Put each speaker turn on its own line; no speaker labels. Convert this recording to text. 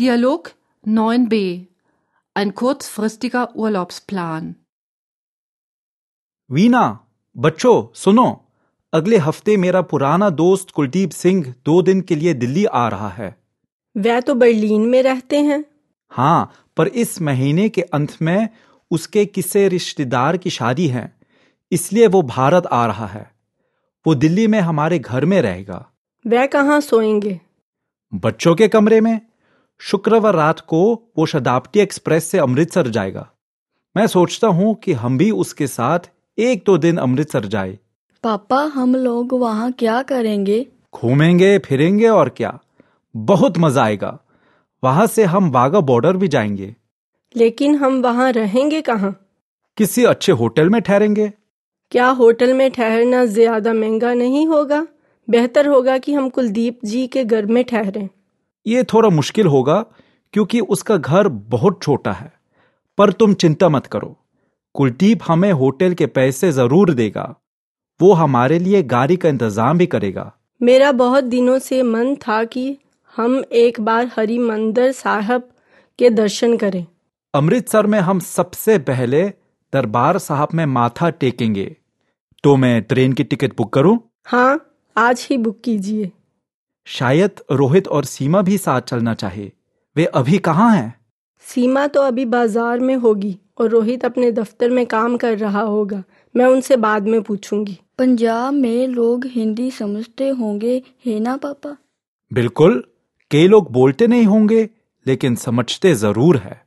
Dialog 9b. Ein kurzfristiger Urlaubsplan.
Veena बच्चों सुनो। अगले हफ़्ते मेरा पुराना दोस्त कुलदीप सिंह दो दिन के लिए दिल्ली आ रहा है।
वह तो बर्लिन में रहते हैं।
हाँ पर इस महीने के अंत में उसके किसी रिश्तेदार की शादी है। इसलिए वो भारत आ रहा है। वो दिल्ली में हमारे घर में रहेगा।
वह कहाँ सोएँगे?
बच्चों के कमरे में। शुक्रवार रात को वो शताब्दी एक्सप्रेस से अमृतसर जाएगा। मैं सोचता हूँ कि हम भी उसके साथ एक दो दिन अमृतसर जाए।
पापा हम लोग वहाँ क्या करेंगे?
घूमेंगे फिरेंगे और क्या? बहुत मज़ा आएगा। वहाँ से हम वाघा बॉर्डर भी जाएँगे।
लेकिन हम वहाँ रहेंगे कहाँ?
किसी अच्छे होटल में ठहरेंगे।
क्या होटल में ठहरना ज़्यादा महँगा नहीं होगा? बेहतर होगा कि हम कुलदीप जी के घर में ठहरें।
ये थोड़ा मुश्किल होगा क्योंकि उसका घर बहुत छोटा है पर तुम चिंता मत करो। कुलदीप हमें होटल के पैसे ज़रूर देगा। वो हमारे लिए गाड़ी का इंतज़ाम भी करेगा।
मेरा बहुत दिनों से मन था कि हम एक बार हरि मंदिर साहब के दर्शन करें।
अमृतसर में हम सबसे पहले दरबार साहब में माथा टेकेंगे। तो मैं ट्रेन की टिकट बुक करूँ?
हाँ आज ही बुक कीजिए।
शायद रोहित और सीमा भी साथ चलना चाहे। वे अभी कहाँ हैं?
सीमा तो अभी बाज़ार में होगी और रोहित अपने दफ्तर में काम कर रहा होगा। मैं उनसे बाद में पूछूँगी।
पंजाब में लोग हिंदी समझते होंगे है ना पापा?
बिल्कुल कई लोग बोलते नहीं होंगे लेकिन समझते ज़रूर है।